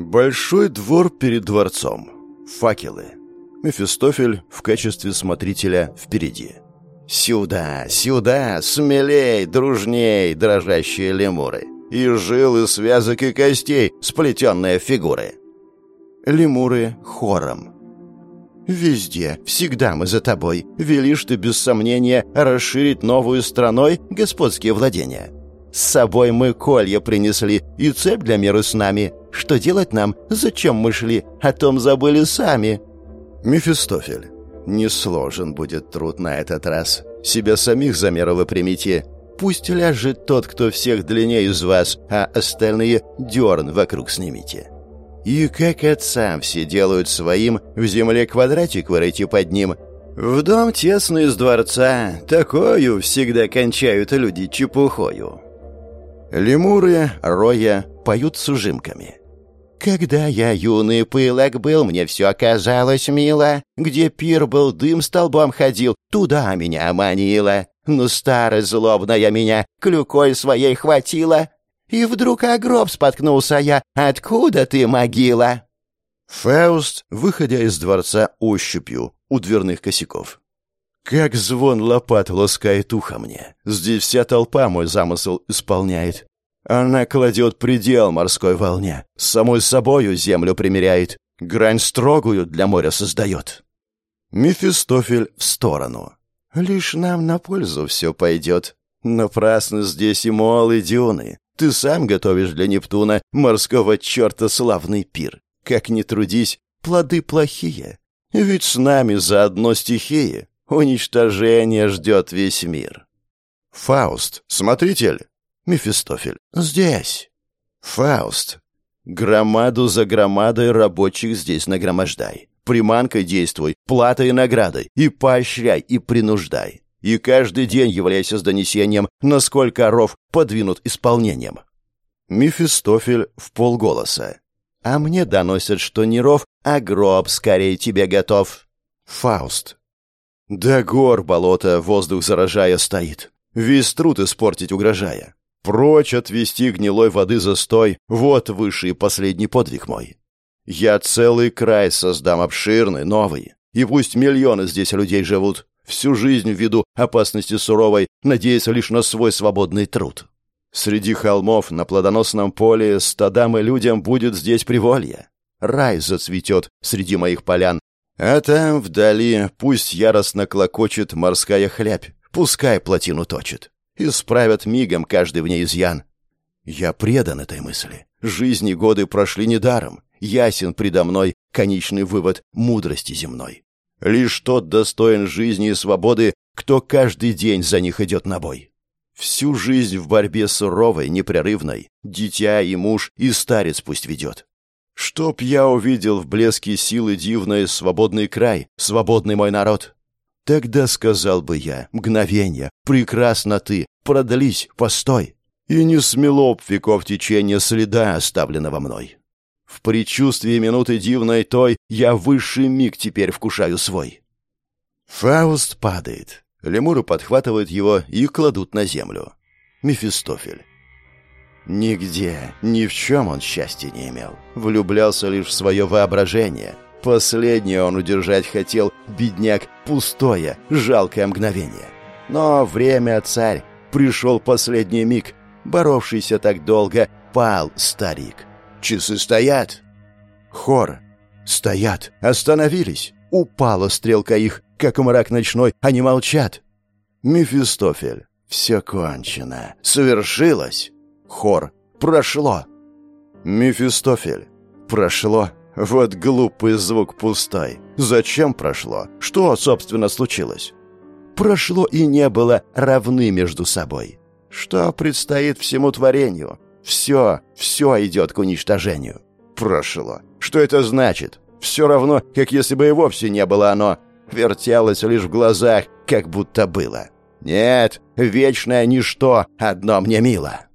Большой двор перед дворцом. Факелы. Мефистофель в качестве смотрителя впереди. «Сюда, сюда, смелей, дружней, дрожащие лемуры! И жил, и связок, и костей, сплетенные фигуры!» Лемуры хором. «Везде, всегда мы за тобой. Велишь ты, без сомнения, расширить новую страной господские владения. С собой мы колья принесли, и цепь для меры с нами. Что делать нам? Зачем мы шли? О том забыли сами». Мефистофель. «Не сложен будет труд на этот раз. Себя самих за меру вы примите. Пусть ляжет тот, кто всех длиннее из вас, а остальные дерн вокруг снимите». И как отцам все делают своим, в земле квадратик выройти под ним. В дом тесный из дворца, такою всегда кончают люди чепухою. Лемуры, роя, поют с ужимками. Когда я юный пылок был, мне все оказалось мило. Где пир был, дым столбом ходил, туда меня манило. Но старая злобная меня клюкой своей хватила. И вдруг о гроб споткнулся я. Откуда ты, могила? Фауст, выходя из дворца ощупью у дверных косяков. Как звон лопат ласкает ухо мне. Здесь вся толпа мой замысел исполняет. Она кладет предел морской волне, самой собою землю примеряет, грань строгую для моря создает. Мефистофель в сторону. Лишь нам на пользу все пойдет. Напрасно здесь и мол, и дюны. Ты сам готовишь для Нептуна морского черта славный пир. Как ни трудись, плоды плохие. Ведь с нами заодно стихии. Уничтожение ждет весь мир. Фауст, смотритель. Мефистофель. Здесь. Фауст. Громаду за громадой рабочих здесь нагромождай. Приманкой действуй, платой и наградой, и поощряй, и принуждай. И каждый день являйся с донесением, насколько ров подвинут исполнением. Мефистофель в полголоса. А мне доносят, что не ров, а гроб скорее тебе готов. Фауст. Да гор болото воздух заражая стоит. Весь труд испортить угрожая. Прочь отвести гнилой воды застой, вот высший последний подвиг мой. Я целый край создам обширный, новый, и пусть миллионы здесь людей живут, всю жизнь ввиду опасности суровой, надеясь лишь на свой свободный труд. Среди холмов на плодоносном поле стадам и людям будет здесь приволье. Рай зацветет среди моих полян, а там вдали пусть яростно клокочет морская хлябь, пускай плотину точит. Исправят мигом каждый в ней изъян. Я предан этой мысли. Жизни годы прошли недаром. Ясен предо мной конечный вывод мудрости земной. Лишь тот достоин жизни и свободы, кто каждый день за них идет на бой. Всю жизнь в борьбе суровой, непрерывной, дитя и муж и старец пусть ведет. Чтоб я увидел в блеске силы дивной свободный край, свободный мой народ. Тогда сказал бы я, мгновенье, прекрасно ты, продались, постой. И не смело б веков течения следа, оставленного мной. В предчувствии минуты дивной той я высший миг теперь вкушаю свой. Фауст падает. Лемуры подхватывают его и кладут на землю. Мефистофель. Нигде, ни в чем он счастья не имел. Влюблялся лишь в свое воображение. Последнее он удержать хотел, бедняк, пустое, жалкое мгновение. Но время, царь, пришел последний миг. Боровшийся так долго, пал старик. Часы стоят. Хор. Стоят. Остановились. Упала стрелка их, как мрак ночной, они молчат. Мефистофель. Все кончено. Совершилось. Хор. Прошло. Мефистофель. Прошло. Вот глупый звук пустой. Зачем прошло? Что, собственно, случилось? Прошло и не было равны между собой. Что предстоит всему творению? Все, все идет к уничтожению. Прошло. Что это значит? Все равно, как если бы и вовсе не было оно. Вертелось лишь в глазах, как будто было. Нет, вечное ничто, одно мне мило.